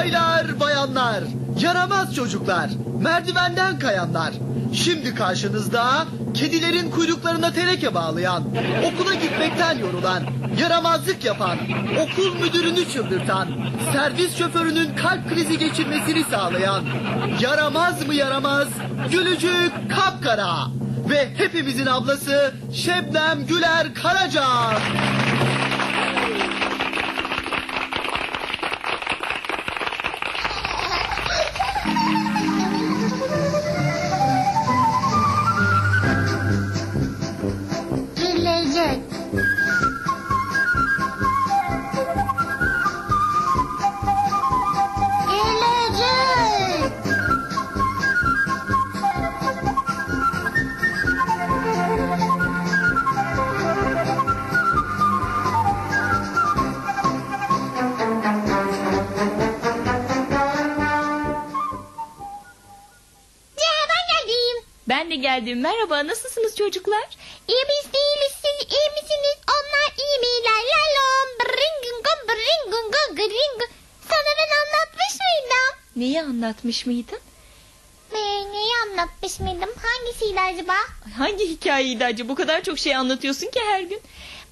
Baylar, bayanlar, yaramaz çocuklar, merdivenden kayanlar. Şimdi karşınızda kedilerin kuyruklarına teneke bağlayan, okula gitmekten yorulan, yaramazlık yapan, okul müdürünü çıldırtan, servis şoförünün kalp krizi geçirmesini sağlayan, yaramaz mı yaramaz, gülücük kapkara ve hepimizin ablası Şebnem Güler Karaca. Çocuklar? İyi biz değiliz siz iyi misiniz? Onlar iyi miler? Lalom bringungun bringungun gringun. Sana ben anlatmış mıydım? Neyi anlatmış mıydın? Ne, neyi anlatmış mıydım? Hangisiydi acaba? Ay, Hangi hikayeydi acaba? Bu kadar çok şey anlatıyorsun ki her gün.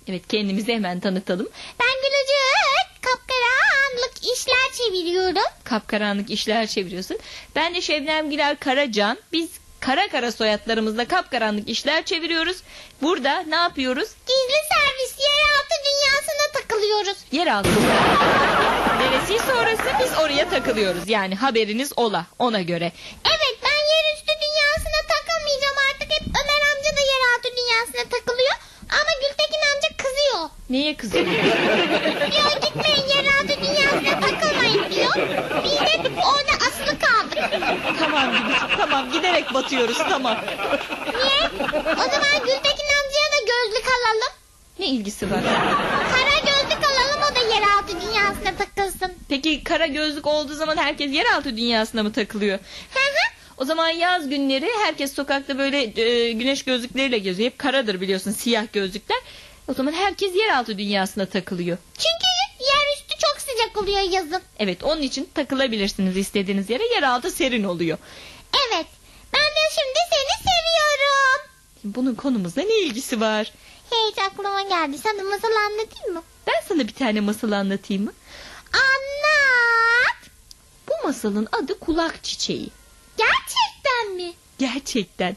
Evet, kendimizi hemen tanıtalım. Ben Gülücük kapkaranlık işler çeviriyorum. Kapkaranlık işler çeviriyorsun. Ben de Şebnem Güler Karacan. Biz kara kara soyadlarımızla kapkaranlık işler çeviriyoruz. Burada ne yapıyoruz? Gizli servis yeraltı dünyasına takılıyoruz. Yeraltı. Neresi sonrası biz oraya takılıyoruz. Yani haberiniz ola ona göre. Evet ben yerüstü dünyasına takılmayacağım artık. Hep Ömer amca da yeraltı dünyasına takılıyor. Ama Gültekin amca kızıyor. Neye kızıyorsun? Diyor gitmeyin yeraltı dünyasına takılmayın diyor. Biz hep orada. Tamam Gülücük, tamam giderek batıyoruz tamam. Niye? O zaman Gültekin amcaya da gözlük alalım. Ne ilgisi var? Kara gözlük alalım o da yeraltı dünyasına takılsın. Peki kara gözlük olduğu zaman herkes yeraltı dünyasına mı takılıyor? Hı hı. O zaman yaz günleri herkes sokakta böyle e, güneş gözlükleriyle geziyor. Hep karadır biliyorsun siyah gözlükler. O zaman herkes yeraltı dünyasına takılıyor. Çünkü yerüstü çok sıcak oluyor yazın. Evet onun için takılabilirsiniz istediğiniz yere. Yeraltı serin oluyor. Evet. Ben de şimdi seni seviyorum. Bunun konumuzla ne ilgisi var? Hiç aklıma geldi. Sana masal anlatayım mı? Ben sana bir tane masal anlatayım mı? Anlat. Bu masalın adı kulak çiçeği. Gerçekten mi? Gerçekten.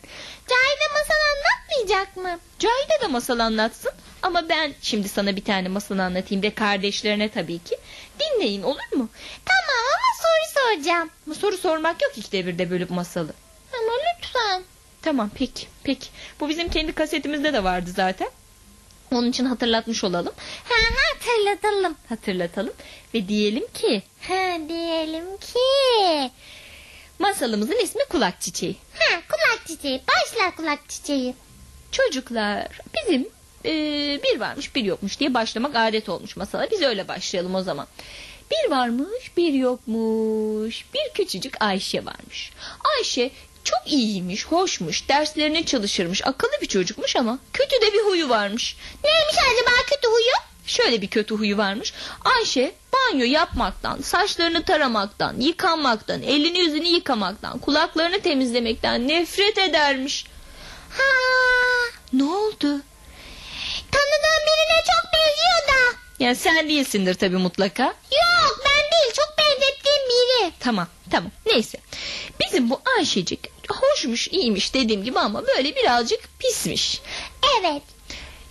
Cahide masal anlatmayacak mı? Cahide de masal anlatsın. Ama ben şimdi sana bir tane masal anlatayım de kardeşlerine tabii ki. Dinleyin olur mu? Tamam ama soru soracağım. Soru sormak yok ilk devirde bölüp masalı. Ama lütfen. Tamam peki peki. Bu bizim kendi kasetimizde de vardı zaten. Onun için hatırlatmış olalım. Ha ha hatırlatalım. Hatırlatalım. Ve diyelim ki Ha diyelim ki. masalımızın ismi kulak çiçeği. Ha kulak çiçeği. Başla kulak çiçeği. Çocuklar bizim eee, bir varmış bir yokmuş diye başlamak adet olmuş masala. Biz öyle başlayalım o zaman. Bir varmış bir yokmuş. Bir küçücük Ayşe varmış. Ayşe çok iyiymiş, hoşmuş, derslerine çalışırmış, akıllı bir çocukmuş ama kötü de bir huyu varmış. Neymiş acaba kötü huyu? Şöyle bir kötü huyu varmış. Ayşe banyo yapmaktan, saçlarını taramaktan, yıkanmaktan, elini yüzünü yıkamaktan, kulaklarını temizlemekten nefret edermiş. Ha Ne oldu? Tanıdığım birine çok benziyor da. Yani sen değilsindir tabii mutlaka. Yok ben değil çok benzettiğim biri. Tamam tamam neyse. Bizim bu Ayşecik hoşmuş iyiymiş dediğim gibi ama böyle birazcık pismiş. Evet.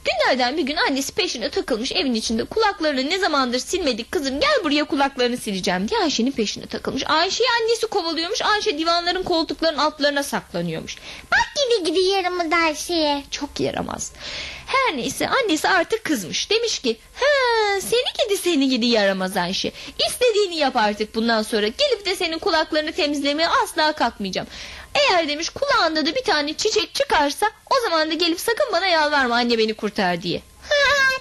Günlerden bir gün annesi peşine takılmış evin içinde kulaklarını ne zamandır silmedik kızım gel buraya kulaklarını sileceğim diye Ayşe'nin peşine takılmış. Ayşe'yi annesi kovalıyormuş Ayşe divanların koltukların altlarına saklanıyormuş. Bak gidi gidi yarımı dersiye. Çok yaramaz. Her neyse annesi artık kızmış. Demiş ki ha seni gidi seni gidi yaramaz Ayşe. İstediğini yap artık bundan sonra. Gelip de senin kulaklarını temizlemeye asla kalkmayacağım. Eğer demiş kulağında da bir tane çiçek çıkarsa o zaman da gelip sakın bana yalvarma anne beni kurtar diye. Ha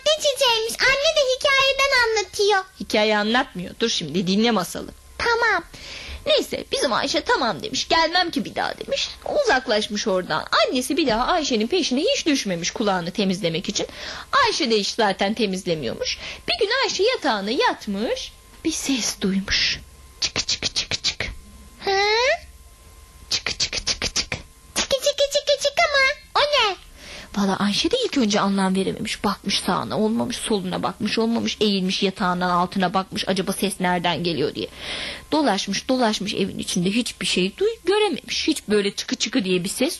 ne çiçeğiymiş anne de hikayeden anlatıyor. Hikaye anlatmıyor. Dur şimdi dinle masalı. Tamam. Neyse bizim Ayşe tamam demiş. Gelmem ki bir daha demiş. Uzaklaşmış oradan. Annesi bir daha Ayşe'nin peşine hiç düşmemiş kulağını temizlemek için. Ayşe de hiç zaten temizlemiyormuş. Bir gün Ayşe yatağına yatmış. Bir ses duymuş. Çık Çıkı çıkı çıkı çıkı. Çıkı çıkı çıkı çıkı mı? O ne? Valla Ayşe de ilk önce anlam verememiş. Bakmış sağına olmamış, soluna bakmış olmamış, eğilmiş yatağından altına bakmış. Acaba ses nereden geliyor diye. Dolaşmış dolaşmış evin içinde hiçbir şey duy görememiş. Hiç böyle çıkı çıkı diye bir ses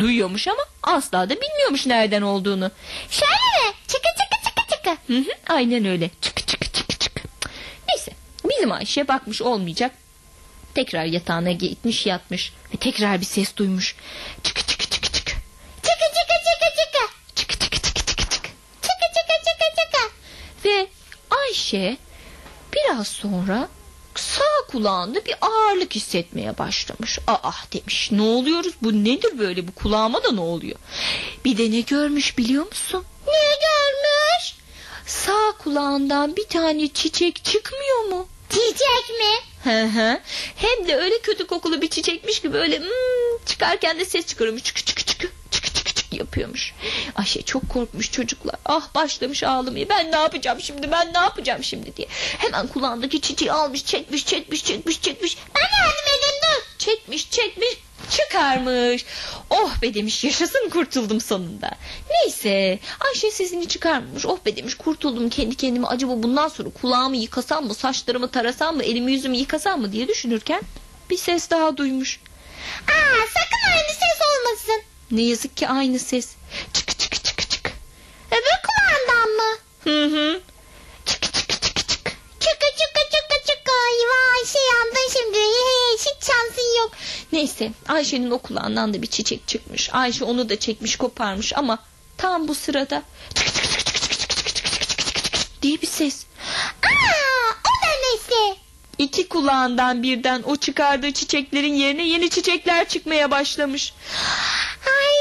duyuyormuş ama asla da bilmiyormuş nereden olduğunu. Şöyle mi? Çıkı çıkı çıkı çıkı. Hı hı, aynen öyle. Çıkı çıkı çıkı çıkı. Neyse bizim Ayşe bakmış olmayacak Tekrar yatağına gitmiş yatmış ve tekrar bir ses duymuş. Çıkı çıkı çıkı çıkı. Çıkı çıkı çıkı çıkı. Çıkı çıkı çıkı çıkı çıkı. Çıkı çıkı çıkı çıkı. Ve Ayşe biraz sonra sağ kulağında bir ağırlık hissetmeye başlamış. Aa demiş ne oluyoruz bu nedir böyle bu kulağıma da ne oluyor? Bir de ne görmüş biliyor musun? Ne görmüş? Sağ kulağından bir tane çiçek çıkmıyor mu? Çiçek mi? Hı hı. Hem de öyle kötü kokulu bir çiçekmiş gibi böyle hmm, çıkarken de ses çıkarıyormuş. Çıkı çıkı çıkı çıkı çıkı çıkı yapıyormuş. Ayşe çok korkmuş çocuklar. Ah başlamış ağlamaya. Ben ne yapacağım şimdi? Ben ne yapacağım şimdi diye. Hemen kulağındaki çiçeği almış, çekmiş, çekmiş, çekmiş, çekmiş. Ben yardım edeyim dur. Çekmiş, çekmiş, çıkarmış. Oh be demiş yaşasın kurtuldum sonunda. Neyse Ayşe sesini çıkarmış. Oh be demiş kurtuldum kendi kendime. Acaba bundan sonra kulağımı yıkasam mı, saçlarımı tarasam mı, elimi yüzümü yıkasam mı diye düşünürken bir ses daha duymuş. Aa sakın aynı ses olmasın. Ne yazık ki aynı ses. Çıkı çıkı çıkı çıkı. Öbür kulağından mı? Hı hı. Çıkı çıkı çıkı çıkı. Çıkı çıkı çıkı çıkı. Vay şey yandın şimdi. Neyse Ayşe'nin o kulağından da bir çiçek çıkmış. Ayşe onu da çekmiş koparmış ama tam bu sırada çık çık çık çık çık çık çık çık diye bir ses. Aa o da nesi? İki kulağından birden o çıkardığı çiçeklerin yerine yeni çiçekler çıkmaya başlamış. Ay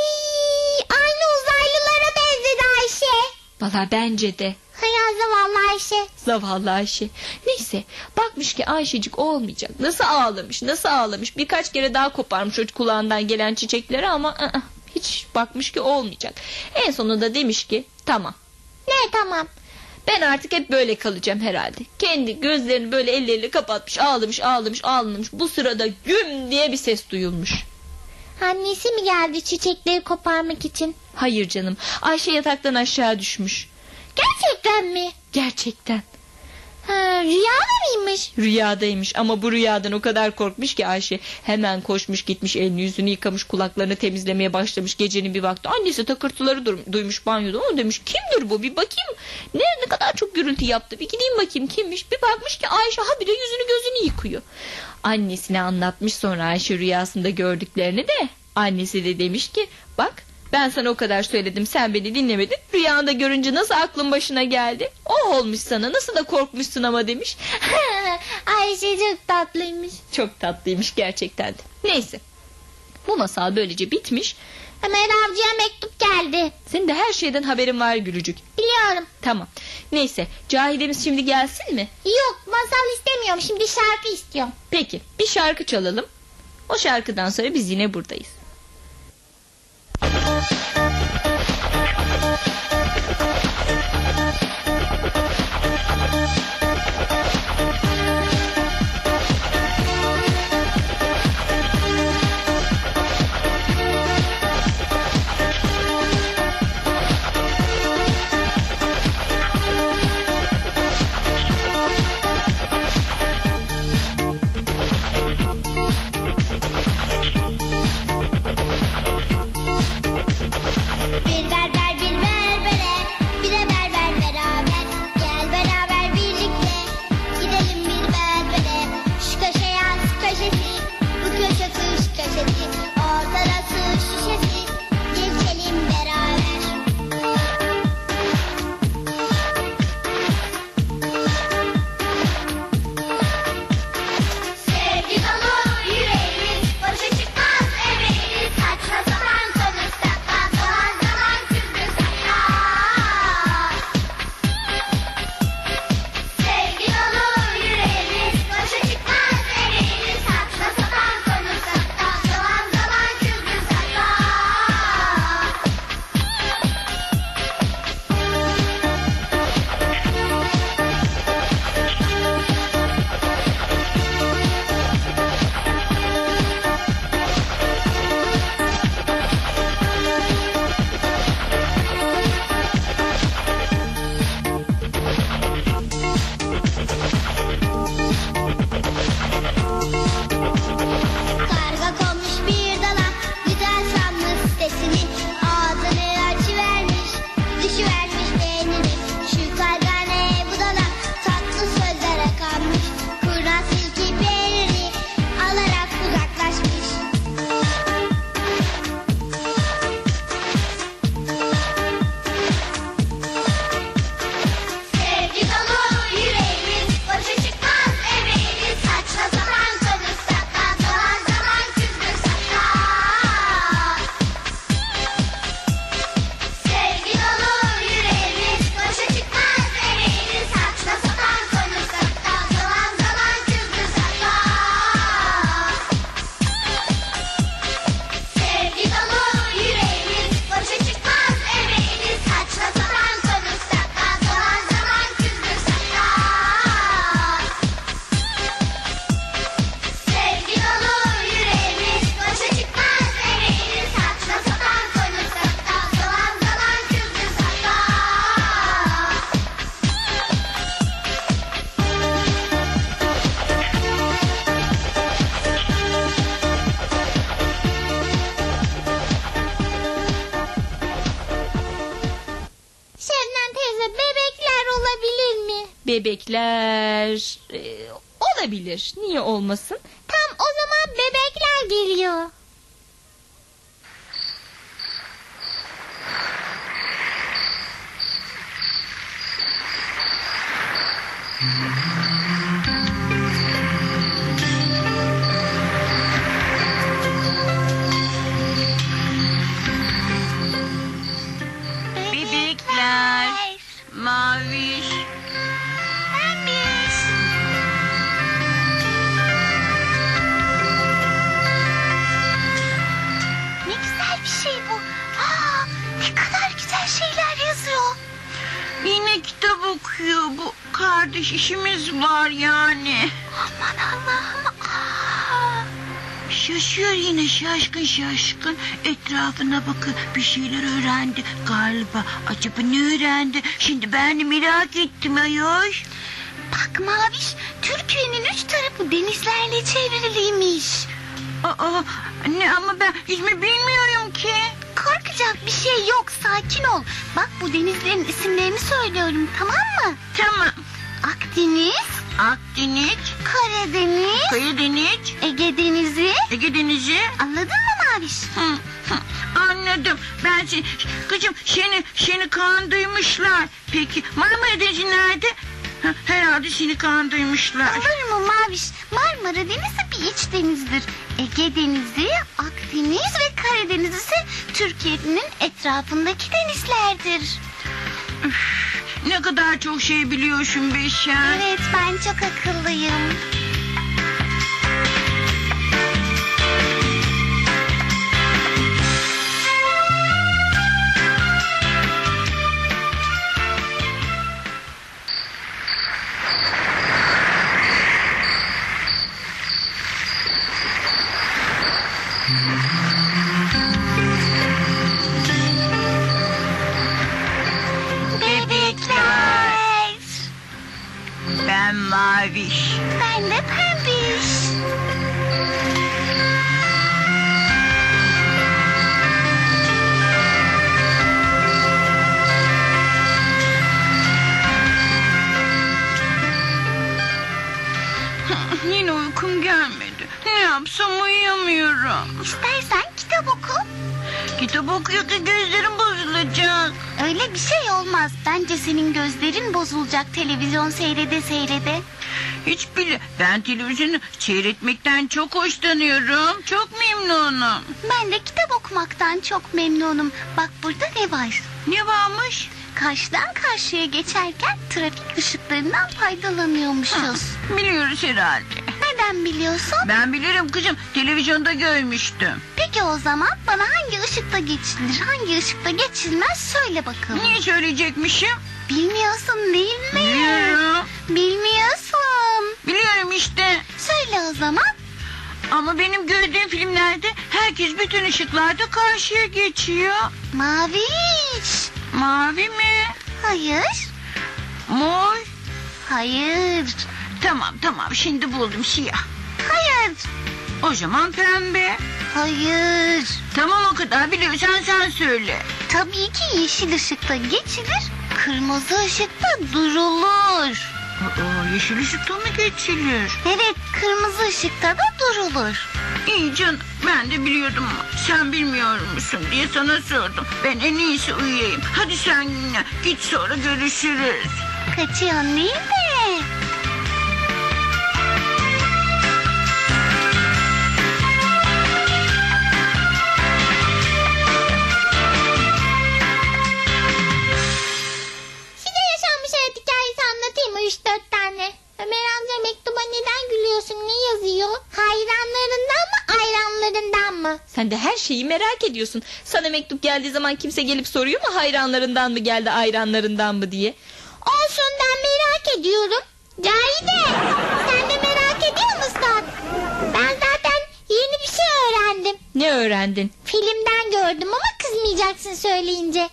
aynı uzaylılara benzedi Ayşe. Valla bence de Hayal zavallı Ayşe. zavallı Ayşe. Neyse bakmış ki Ayşecik olmayacak. Nasıl ağlamış nasıl ağlamış. Birkaç kere daha koparmış o kulağından gelen çiçekleri ama ı-ı, hiç bakmış ki olmayacak. En sonunda demiş ki tamam Ne tamam. Ben artık hep böyle kalacağım herhalde. Kendi gözlerini böyle elleriyle kapatmış ağlamış ağlamış ağlamış. Bu sırada güm diye bir ses duyulmuş. Annesi mi geldi çiçekleri koparmak için? Hayır canım Ayşe yataktan aşağı düşmüş. Gerçekten mi? Gerçekten Ha, rüyada mıymış? rüyadaymış ama bu rüyadan o kadar korkmuş ki Ayşe hemen koşmuş gitmiş elini yüzünü yıkamış kulaklarını temizlemeye başlamış gecenin bir vakti. Annesi takırtıları duymuş banyoda onu demiş kimdir bu bir bakayım ne, ne kadar çok gürültü yaptı bir gideyim bakayım kimmiş bir bakmış ki Ayşe habire yüzünü gözünü yıkıyor. Annesine anlatmış sonra Ayşe rüyasında gördüklerini de annesi de demiş ki bak ben sana o kadar söyledim sen beni dinlemedin. Rüyanda görünce nasıl aklın başına geldi? O olmuş sana nasıl da korkmuşsun ama demiş. Ayşe çok tatlıymış. Çok tatlıymış gerçekten de. Neyse. Bu masal böylece bitmiş. Ömer avcıya mektup geldi. Senin de her şeyden haberin var Gülücük. Biliyorum. Tamam. Neyse. Cahidemiz şimdi gelsin mi? Yok masal istemiyorum şimdi şarkı istiyorum. Peki. Bir şarkı çalalım. O şarkıdan sonra biz yine buradayız. Bebekler e, olabilir. Niye olmasın? Tam o zaman bebekler geliyor. Şaşıyor yine şaşkın şaşkın. Etrafına bakıyor bir şeyler öğrendi galiba. Acaba ne öğrendi? Şimdi ben de merak ettim ayol. bak Maviş, Türkiye'nin üç tarafı denizlerle çevriliymiş. Aa, ne ama ben yüzme bilmiyorum ki. Korkacak bir şey yok, sakin ol. Bak bu denizlerin isimlerini söylüyorum, tamam mı? Tamam. Akdeniz, Akdeniz, Karadeniz, Karadeniz, Ege Denizi. Ege Denizi. Anladın mı Maviş? Hı, hı, Anladım. Ben seni, kızım seni, seni kandırmışlar. Peki Marmara Denizi nerede? Ha, herhalde seni kandırmışlar. Olur mu Maviş? Marmara Denizi bir iç denizdir. Ege Denizi, Akdeniz ve Karadeniz ise Türkiye'nin etrafındaki denizlerdir. Ne kadar çok şey biliyorsun Beşer. Evet ben çok akıllıyım. Kitap okuyor ki gözlerim bozulacak. Öyle bir şey olmaz. Bence senin gözlerin bozulacak televizyon seyrede seyrede. Hiç bile. Ben televizyonu seyretmekten çok hoşlanıyorum. Çok memnunum. Ben de kitap okumaktan çok memnunum. Bak burada ne var? Ne varmış? Karşıdan karşıya geçerken trafik ışıklarından faydalanıyormuşuz. Biliyoruz herhalde. Neden biliyorsun? Ben bilirim kızım. Televizyonda görmüştüm. Peki o zaman bana hangi ışıkta geçilir, hangi ışıkta geçilmez söyle bakalım. Niye söyleyecekmişim? Bilmiyorsun değil mi? Biliyorum. Bilmiyorsun. Biliyorum işte. Söyle o zaman. Ama benim gördüğüm filmlerde herkes bütün ışıklarda karşıya geçiyor. Maviş. Mavi mi? Hayır. Mor? Hayır. Tamam tamam şimdi buldum siyah. Hayır. O zaman pembe. Hayır. Tamam o kadar biliyorsan sen söyle. Tabii ki yeşil ışıkta geçilir, kırmızı ışıkta durulur. Aa, yeşil ışıkta mı geçilir? Evet, kırmızı ışıkta da durulur. İyi canım ben de biliyordum ama sen bilmiyor musun diye sana sordum. Ben en iyisi uyuyayım. Hadi sen yine git sonra görüşürüz. Kaçıyorsun değil mi? Sen de her şeyi merak ediyorsun. Sana mektup geldiği zaman kimse gelip soruyor mu hayranlarından mı geldi ayranlarından mı diye. Olsun ben merak ediyorum. Cahide sen de merak ediyor musun? Ben zaten yeni bir şey öğrendim. Ne öğrendin? Filmden gördüm ama kızmayacaksın söyleyince.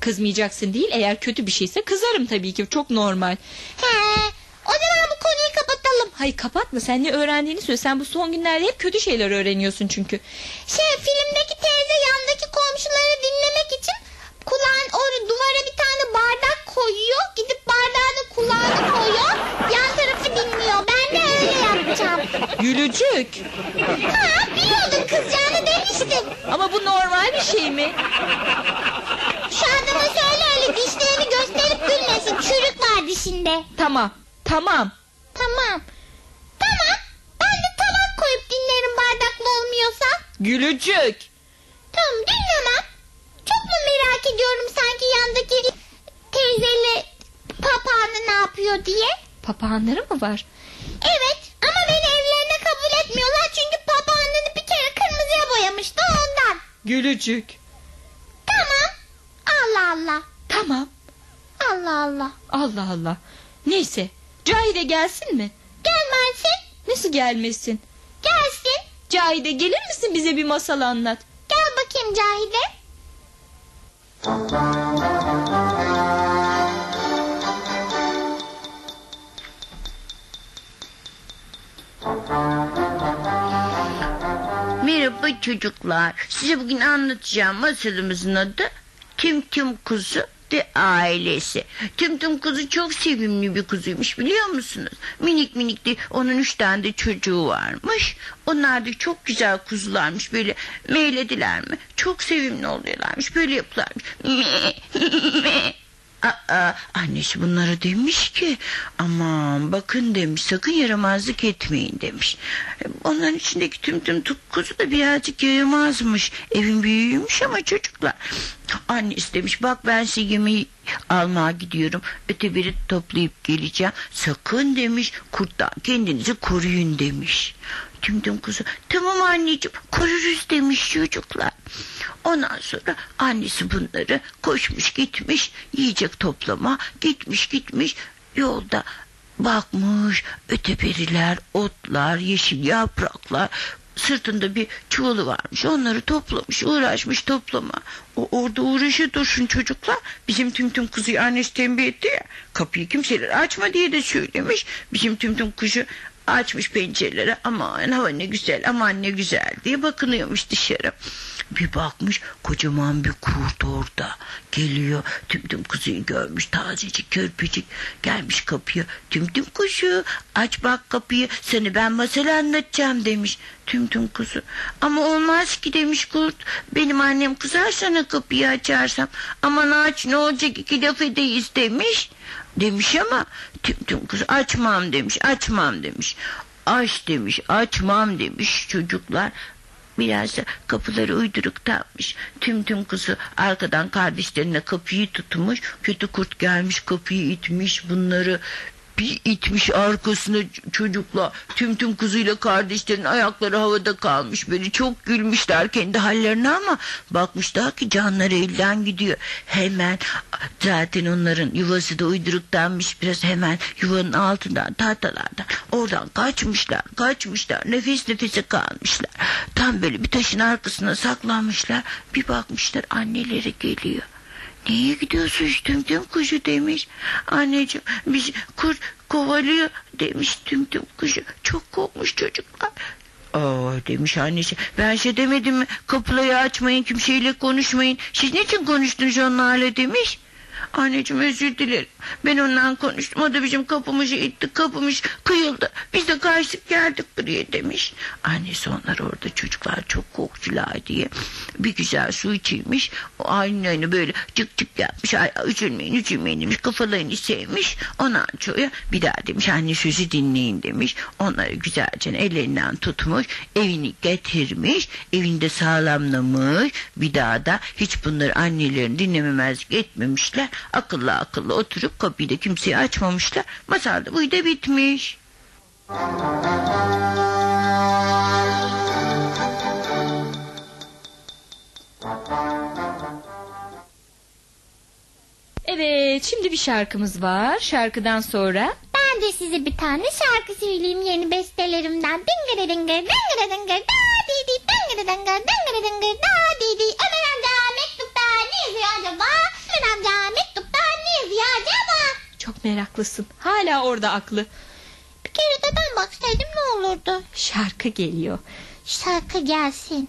Kızmayacaksın değil eğer kötü bir şeyse kızarım tabii ki çok normal. He, o zaman bu konuyu kapatalım. Hayır kapatma sen ne öğrendiğini söyle. Sen bu son günlerde hep kötü şeyler öğreniyorsun çünkü. Şey filmdeki teyze yandaki komşuları dinlemek için kulağın o duvara bir tane bardak koyuyor. Gidip bardağı da kulağına koyuyor. Yan tarafı dinliyor. Ben de öyle yapacağım. Gülücük. Ha biliyordun kızacağını demiştim. Ama bu normal bir şey mi? Şu adama söyle öyle dişlerini gösterip gülmesin. Çürük var dişinde. Tamam. Tamam. Tamam. Tamam. Ben de tabak koyup dinlerim bardaklı olmuyorsa. Gülücük. Tamam dinlemem. Çok mu merak ediyorum sanki yandaki teyzeyle papağanı ne yapıyor diye? Papağanları mı var? Evet ama beni evlerine kabul etmiyorlar çünkü papağanını bir kere kırmızıya boyamıştı ondan. Gülücük. Tamam. Allah Allah. Tamam. Allah Allah. Allah Allah. Neyse. Cahide gelsin mi? Gelmezsin. Nasıl gelmesin? Gelsin. Cahide gelir misin bize bir masal anlat? Gel bakayım Cahide. Merhaba çocuklar. Size bugün anlatacağım masalımızın adı Tüm Tüm Kuzu ve Ailesi. Tüm Tüm Kuzu çok sevimli bir kuzuymuş biliyor musunuz? Minik minik de onun üç tane de çocuğu varmış. Onlar da çok güzel kuzularmış. Böyle meylediler mi? Çok sevimli oluyorlarmış. Böyle yapılarmış. Aa, annesi bunlara demiş ki aman bakın demiş sakın yaramazlık etmeyin demiş. Onların içindeki tüm tüm kuzu da birazcık yaramazmış. Evin büyüğüymüş ama çocuklar. Annesi demiş bak ben size yemeği almaya gidiyorum. Öte biri toplayıp geleceğim. Sakın demiş kurttan kendinizi koruyun demiş. Tüm tüm kuzu tamam anneciğim koruruz demiş çocuklar. Ondan sonra annesi bunları koşmuş gitmiş yiyecek toplama gitmiş gitmiş yolda bakmış öteberiler otlar yeşil yapraklar sırtında bir çuvalı varmış onları toplamış uğraşmış toplama o orada uğraşı dursun çocuklar bizim tüm tüm kuzuyu annesi tembih etti ya kapıyı kimseler açma diye de söylemiş bizim tüm tüm kuzu açmış pencereleri. Aman hava ne güzel aman ne güzel diye bakınıyormuş dışarı. Bir bakmış kocaman bir kurt orada. Geliyor tüm tüm kuzuyu görmüş tazecik körpecik gelmiş kapıya tüm tüm kuzu. Aç bak kapıyı seni ben masal anlatacağım demiş tüm tüm kuzu. Ama olmaz ki demiş kurt. Benim annem kızar sana kapıyı açarsam. Aman aç ne olacak iki laf edeyiz demiş demiş ama tüm tüm kız açmam demiş açmam demiş. Aç demiş açmam demiş çocuklar. Biraz da kapıları uyduruk takmış. Tüm tüm kızı arkadan kardeşlerine kapıyı tutmuş. Kötü kurt gelmiş kapıyı itmiş. Bunları bir itmiş arkasına çocukla tüm tüm kuzuyla kardeşlerin ayakları havada kalmış. Böyle çok gülmüşler kendi hallerine ama bakmışlar ki canları elden gidiyor. Hemen zaten onların yuvası da uyduruktanmış biraz hemen yuvanın altından tahtalardan. Oradan kaçmışlar kaçmışlar. Nefes nefese kalmışlar. Tam böyle bir taşın arkasına saklanmışlar. Bir bakmışlar anneleri geliyor Niye gidiyorsun tüm tüm kuşu demiş. Anneciğim biz kurt kovalıyor demiş tüm tüm kuşu. Çok korkmuş çocuklar. Aa demiş annesi ben şey demedim mi kapıları açmayın kimseyle konuşmayın siz niçin konuştunuz onlarla demiş anneciğim özür dilerim. Ben ondan konuştum. O da bizim kapımızı itti. Kapımız kıyıldı. Biz de kaçtık geldik buraya demiş. Annesi onlar orada çocuklar çok korktular diye. Bir güzel su içilmiş o aynı böyle cık cık yapmış. Ay, üzülmeyin üzülmeyin demiş. Kafalarını sevmiş. Ondan sonra bir daha demiş anne sözü dinleyin demiş. Onları güzelce ellerinden tutmuş evini getirmiş evinde sağlamlamış. Bir daha da hiç bunları annelerini dinlememezlik etmemişler akıllı akıllı oturup kapıyı da kimseye açmamışlar masal da buydu bitmiş Evet şimdi bir şarkımız var. Şarkıdan sonra Ben de size bir tane şarkı söyleyeyim yeni bestelerimden. Dingere dingere dingere dingere da di di dingere dingere dingere dingere da çok meraklısın. Hala orada aklı. Bir kere de ben baksaydım ne olurdu? Şarkı geliyor. Şarkı gelsin.